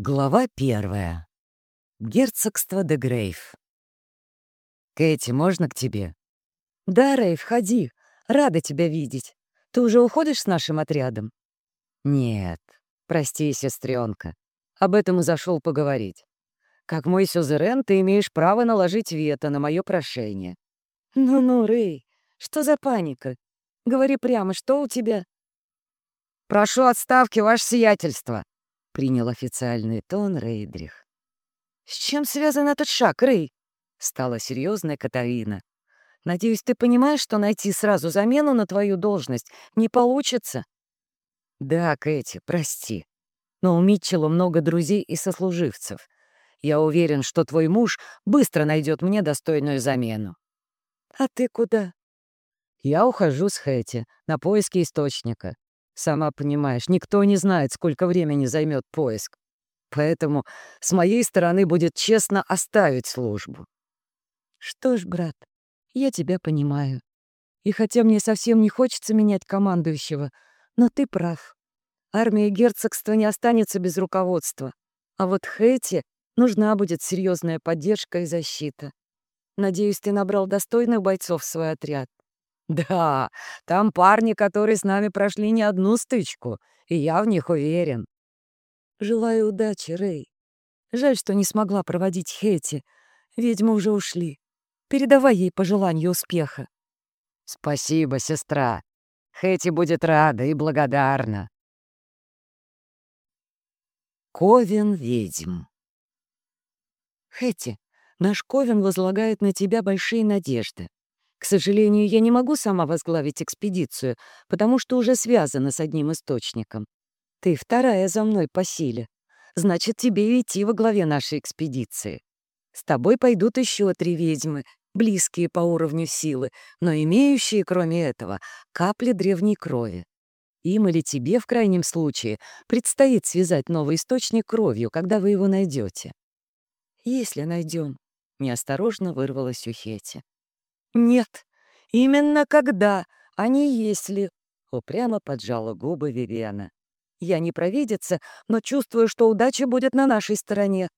Глава первая. Герцогство де Грейв. «Кэти, можно к тебе?» «Да, Рейв, ходи. Рада тебя видеть. Ты уже уходишь с нашим отрядом?» «Нет. Прости, сестренка. Об этом и зашел поговорить. Как мой сюзерен, ты имеешь право наложить вето на мое прошение». «Ну-ну, Рэй, что за паника? Говори прямо, что у тебя?» «Прошу отставки, ваше сиятельство», принял официальный тон Рейдрих. «С чем связан этот шаг, Рей?» — стала серьезная Катарина. «Надеюсь, ты понимаешь, что найти сразу замену на твою должность не получится?» «Да, Кэти, прости. Но у Митчелла много друзей и сослуживцев. Я уверен, что твой муж быстро найдет мне достойную замену». «А ты куда?» «Я ухожу с Хэти на поиски источника. Сама понимаешь, никто не знает, сколько времени займет поиск. Поэтому с моей стороны будет честно оставить службу. Что ж, брат, я тебя понимаю. И хотя мне совсем не хочется менять командующего, но ты прав. Армия герцогства не останется без руководства. А вот Хэти нужна будет серьезная поддержка и защита. Надеюсь, ты набрал достойных бойцов в свой отряд. Да, там парни, которые с нами прошли не одну стычку, и я в них уверен. Желаю удачи, Рэй. Жаль, что не смогла проводить Хети. Ведьмы уже ушли. Передавай ей пожелание успеха. Спасибо, сестра. Хэти будет рада и благодарна. Ковен ведьм. Хэти, наш Ковен возлагает на тебя большие надежды. К сожалению, я не могу сама возглавить экспедицию, потому что уже связана с одним источником. Ты вторая за мной по силе. Значит, тебе идти во главе нашей экспедиции. С тобой пойдут еще три ведьмы, близкие по уровню силы, но имеющие, кроме этого, капли древней крови. Им или тебе, в крайнем случае, предстоит связать новый источник кровью, когда вы его найдете. «Если найдем», — неосторожно вырвалась у Хети. «Нет, именно когда, а не если», — упрямо поджала губы Вивена. «Я не провидица, но чувствую, что удача будет на нашей стороне.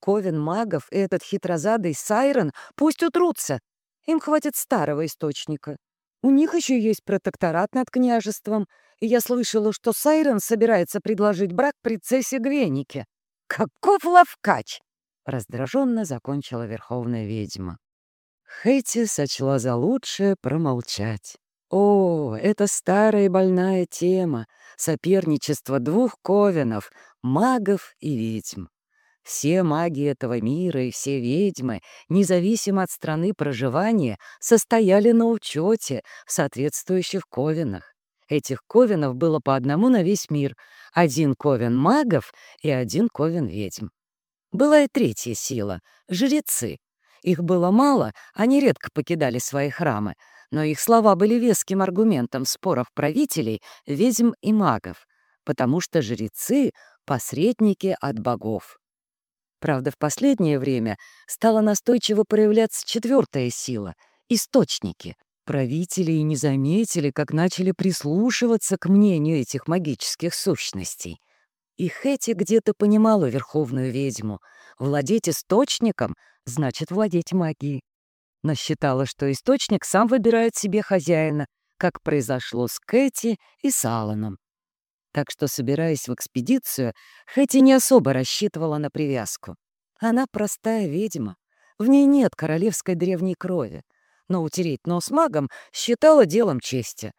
Ковен магов и этот хитрозадый Сайрон пусть утрутся. Им хватит старого источника. У них еще есть протекторат над княжеством, и я слышала, что Сайрон собирается предложить брак принцессе Гвенике. Каков ловкач!» — раздраженно закончила верховная ведьма. Хэти сочла за лучшее промолчать. О, это старая и больная тема — соперничество двух ковенов, магов и ведьм. Все маги этого мира и все ведьмы, независимо от страны проживания, состояли на учете в соответствующих ковенах. Этих ковенов было по одному на весь мир. Один ковен магов и один ковен ведьм. Была и третья сила — жрецы, их было мало, они редко покидали свои храмы, но их слова были веским аргументом споров правителей, ведьм и магов, потому что жрецы — посредники от богов. Правда, в последнее время стала настойчиво проявляться четвертая сила — источники. Правители и не заметили, как начали прислушиваться к мнению этих магических сущностей. И Хэти где-то понимала верховную ведьму. Владеть источником значит владеть магией. Но считала, что источник сам выбирает себе хозяина, как произошло с Кэти и с Алланом. Так что, собираясь в экспедицию, Хэти не особо рассчитывала на привязку. Она простая ведьма, в ней нет королевской древней крови, но утереть нос магом считала делом чести.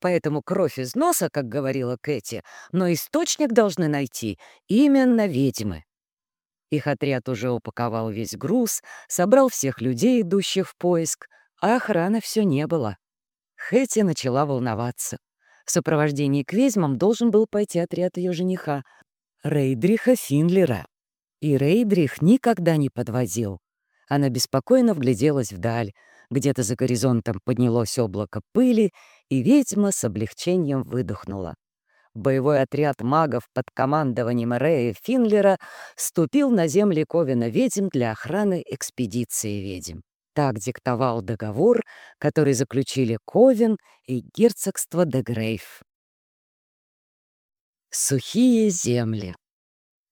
Поэтому кровь из носа, как говорила Кэти, но источник должны найти именно ведьмы. Их отряд уже упаковал весь груз, собрал всех людей, идущих в поиск, а охраны все не было. Хэти начала волноваться. В сопровождении к ведьмам должен был пойти отряд ее жениха, Рейдриха Финлера. И Рейдрих никогда не подвозил. Она беспокойно вгляделась вдаль. Где-то за горизонтом поднялось облако пыли, и ведьма с облегчением выдохнула боевой отряд магов под командованием Рэя Финлера ступил на земли Ковина ведьм для охраны экспедиции ведьм. Так диктовал договор, который заключили Ковен и герцогство де Грейв. Сухие земли.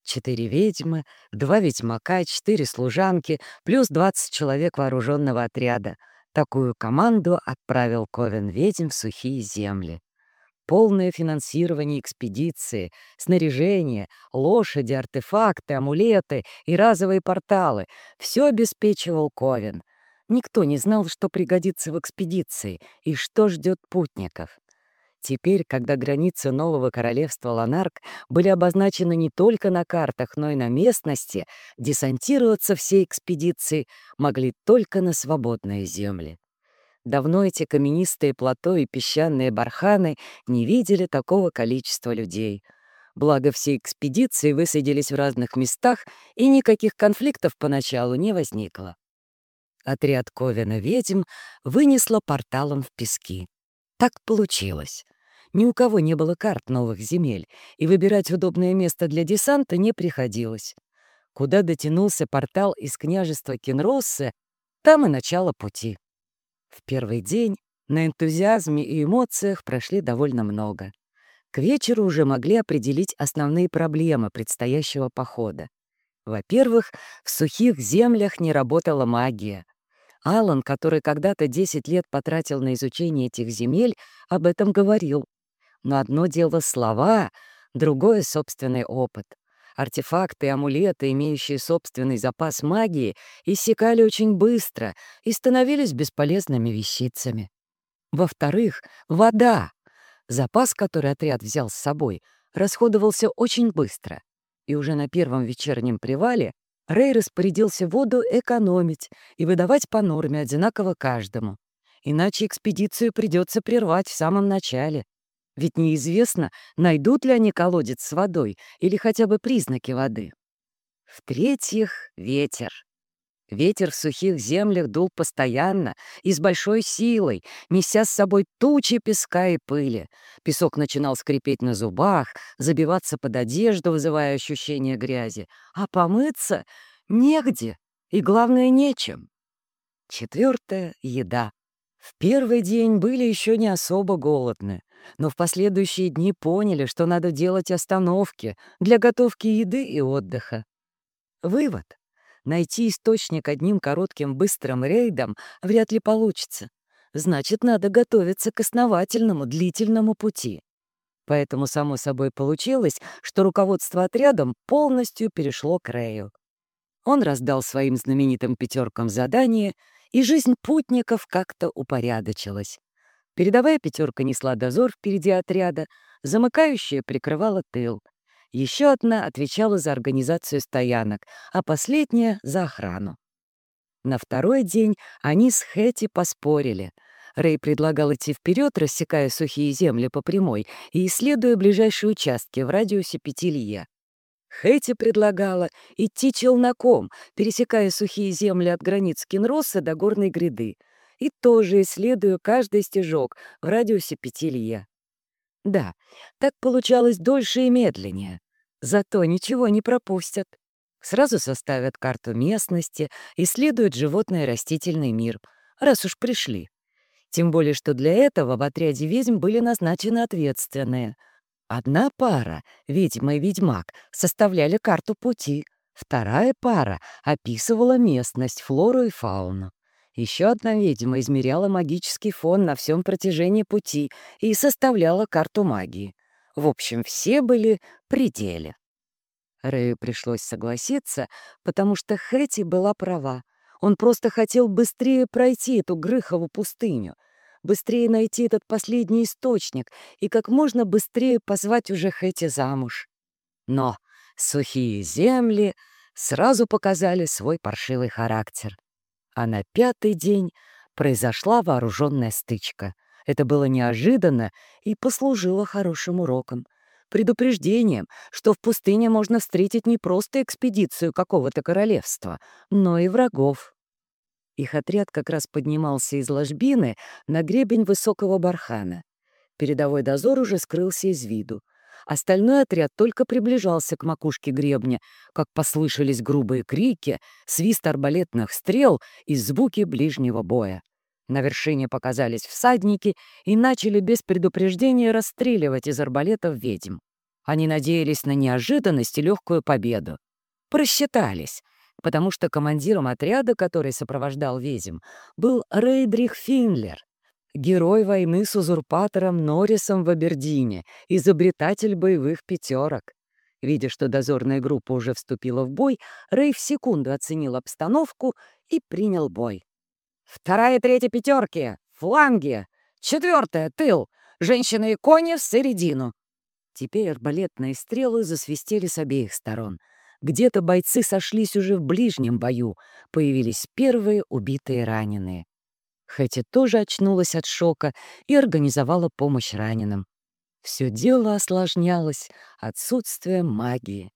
Четыре ведьмы, два ведьмака, четыре служанки, плюс двадцать человек вооруженного отряда. Такую команду отправил Ковен ведьм в сухие земли. Полное финансирование экспедиции, снаряжение, лошади, артефакты, амулеты и разовые порталы — все обеспечивал Ковен. Никто не знал, что пригодится в экспедиции и что ждет путников. Теперь, когда границы нового королевства Ланарк были обозначены не только на картах, но и на местности, десантироваться всей экспедиции могли только на свободные земли. Давно эти каменистые плато и песчаные барханы не видели такого количества людей. Благо, все экспедиции высадились в разных местах, и никаких конфликтов поначалу не возникло. Отряд Ковина ведьм вынесло порталом в пески. Так получилось. Ни у кого не было карт новых земель, и выбирать удобное место для десанта не приходилось. Куда дотянулся портал из княжества Кенроссе, там и начало пути. В первый день на энтузиазме и эмоциях прошли довольно много. К вечеру уже могли определить основные проблемы предстоящего похода. Во-первых, в сухих землях не работала магия. Алан, который когда-то 10 лет потратил на изучение этих земель, об этом говорил. Но одно дело слова, другое — собственный опыт. Артефакты и амулеты, имеющие собственный запас магии, иссякали очень быстро и становились бесполезными вещицами. Во-вторых, вода, запас, который отряд взял с собой, расходовался очень быстро. И уже на первом вечернем привале Рэй распорядился воду экономить и выдавать по норме одинаково каждому. Иначе экспедицию придется прервать в самом начале. Ведь неизвестно, найдут ли они колодец с водой или хотя бы признаки воды. В-третьих, ветер. Ветер в сухих землях дул постоянно и с большой силой, неся с собой тучи песка и пыли. Песок начинал скрипеть на зубах, забиваться под одежду, вызывая ощущение грязи. А помыться негде и, главное, нечем. Четвертое — еда. В первый день были еще не особо голодны но в последующие дни поняли, что надо делать остановки для готовки еды и отдыха. Вывод. Найти источник одним коротким быстрым рейдом вряд ли получится. Значит, надо готовиться к основательному длительному пути. Поэтому, само собой, получилось, что руководство отрядом полностью перешло к Рэю. Он раздал своим знаменитым пятеркам задание, и жизнь путников как-то упорядочилась. Передовая пятерка несла дозор впереди отряда, замыкающая прикрывала тыл. Еще одна отвечала за организацию стоянок, а последняя — за охрану. На второй день они с Хэти поспорили. Рэй предлагал идти вперед, рассекая сухие земли по прямой и исследуя ближайшие участки в радиусе пяти лье. Хэти предлагала идти челноком, пересекая сухие земли от границ Кинроса до горной гряды — и тоже исследую каждый стежок в радиусе пяти лье. Да, так получалось дольше и медленнее. Зато ничего не пропустят. Сразу составят карту местности, исследуют животный и растительный мир, раз уж пришли. Тем более, что для этого в отряде ведьм были назначены ответственные. Одна пара, ведьма и ведьмак, составляли карту пути, вторая пара описывала местность, флору и фауну. Еще одна ведьма измеряла магический фон на всем протяжении пути и составляла карту магии. В общем, все были при деле. Рэю пришлось согласиться, потому что Хэти была права. Он просто хотел быстрее пройти эту Грыхову пустыню, быстрее найти этот последний источник и как можно быстрее позвать уже Хэти замуж. Но сухие земли сразу показали свой паршивый характер. А на пятый день произошла вооруженная стычка. Это было неожиданно и послужило хорошим уроком. Предупреждением, что в пустыне можно встретить не просто экспедицию какого-то королевства, но и врагов. Их отряд как раз поднимался из ложбины на гребень высокого бархана. Передовой дозор уже скрылся из виду. Остальной отряд только приближался к макушке гребня, как послышались грубые крики, свист арбалетных стрел и звуки ближнего боя. На вершине показались всадники и начали без предупреждения расстреливать из арбалетов ведьм. Они надеялись на неожиданность и легкую победу. Просчитались, потому что командиром отряда, который сопровождал Ведьм, был Рейдрих Финлер, герой войны с узурпатором Норрисом в Абердине, изобретатель боевых пятерок. Видя, что дозорная группа уже вступила в бой, Рэй в секунду оценил обстановку и принял бой. «Вторая и третья пятерки! Фланги! Четвертая — тыл! Женщины и кони в середину!» Теперь арбалетные стрелы засвистели с обеих сторон. Где-то бойцы сошлись уже в ближнем бою. Появились первые убитые раненые. Хэти тоже очнулась от шока и организовала помощь раненым. Все дело осложнялось отсутствием магии.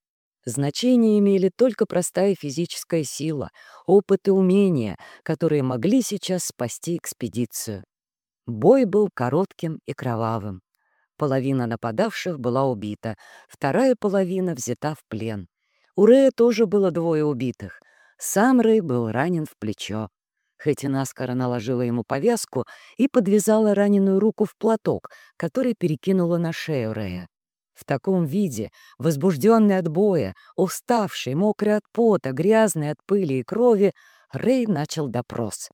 Значение имели только простая физическая сила, опыт и умения, которые могли сейчас спасти экспедицию. Бой был коротким и кровавым. Половина нападавших была убита, вторая половина взята в плен. У Рэя тоже было двое убитых. Сам Рэй был ранен в плечо. Хэти наскоро наложила ему повязку и подвязала раненую руку в платок, который перекинула на шею Рэя. В таком виде, возбужденный от боя, уставший, мокрый от пота, грязный от пыли и крови, Рэй начал допрос.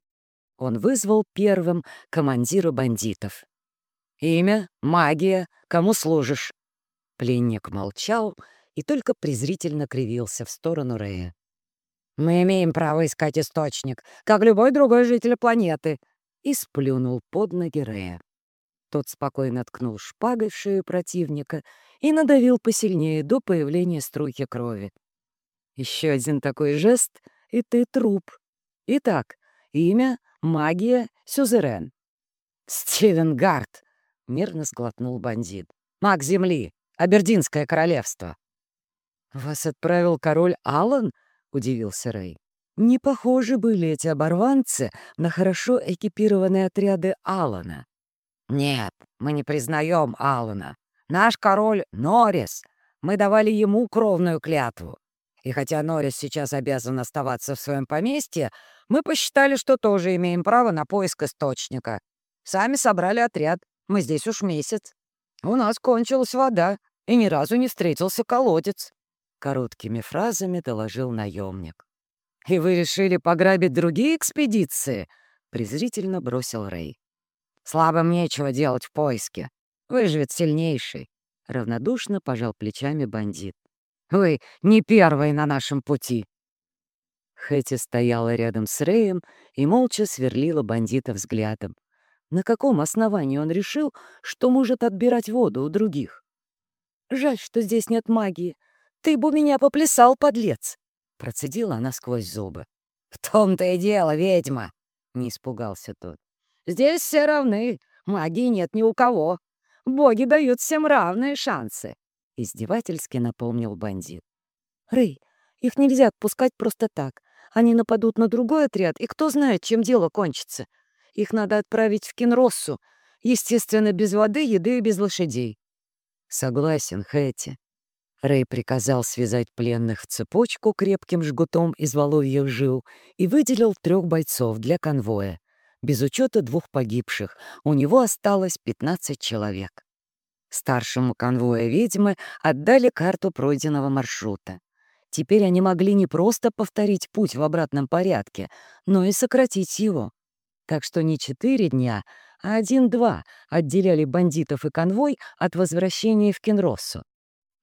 Он вызвал первым командира бандитов. «Имя, магия, кому служишь?» Пленник молчал и только презрительно кривился в сторону Рэя. Мы имеем право искать источник, как любой другой житель планеты!» И сплюнул под ноги Рея. Тот спокойно ткнул шпагой в шею противника и надавил посильнее до появления струйки крови. Еще один такой жест, и ты труп. Итак, имя, магия, сюзерен. «Стивен Гарт!» — мирно сглотнул бандит. «Маг Земли! Абердинское королевство!» «Вас отправил король Аллан?» Удивился Рэй. Не похожи были эти оборванцы на хорошо экипированные отряды Алана. «Нет, мы не признаем Алана. Наш король — Норрис. Мы давали ему кровную клятву. И хотя Норрис сейчас обязан оставаться в своем поместье, мы посчитали, что тоже имеем право на поиск источника. Сами собрали отряд. Мы здесь уж месяц. У нас кончилась вода, и ни разу не встретился колодец. Короткими фразами доложил наемник. «И вы решили пограбить другие экспедиции?» — презрительно бросил Рэй. «Слабым нечего делать в поиске. Выживет сильнейший», — равнодушно пожал плечами бандит. «Вы не первый на нашем пути». Хэти стояла рядом с Рэем и молча сверлила бандита взглядом. На каком основании он решил, что может отбирать воду у других? «Жаль, что здесь нет магии», «Ты бы меня поплясал, подлец!» — процедила она сквозь зубы. «В том-то и дело, ведьма!» — не испугался тот. «Здесь все равны, магии нет ни у кого. Боги дают всем равные шансы!» — издевательски напомнил бандит. «Рэй, их нельзя отпускать просто так. Они нападут на другой отряд, и кто знает, чем дело кончится. Их надо отправить в Кинроссу, естественно, без воды, еды и без лошадей». «Согласен, Хэти», Рэй приказал связать пленных в цепочку крепким жгутом из воловьих жил и выделил трех бойцов для конвоя. Без учета двух погибших у него осталось 15 человек. Старшему конвоя ведьмы отдали карту пройденного маршрута. Теперь они могли не просто повторить путь в обратном порядке, но и сократить его. Так что не четыре дня, а один-два отделяли бандитов и конвой от возвращения в Кенроссу.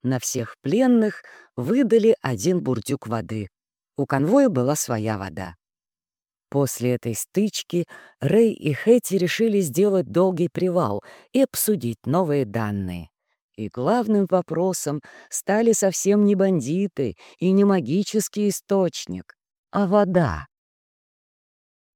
На всех пленных выдали один бурдюк воды. У конвоя была своя вода. После этой стычки Рэй и Хэти решили сделать долгий привал и обсудить новые данные. И главным вопросом стали совсем не бандиты и не магический источник, а вода.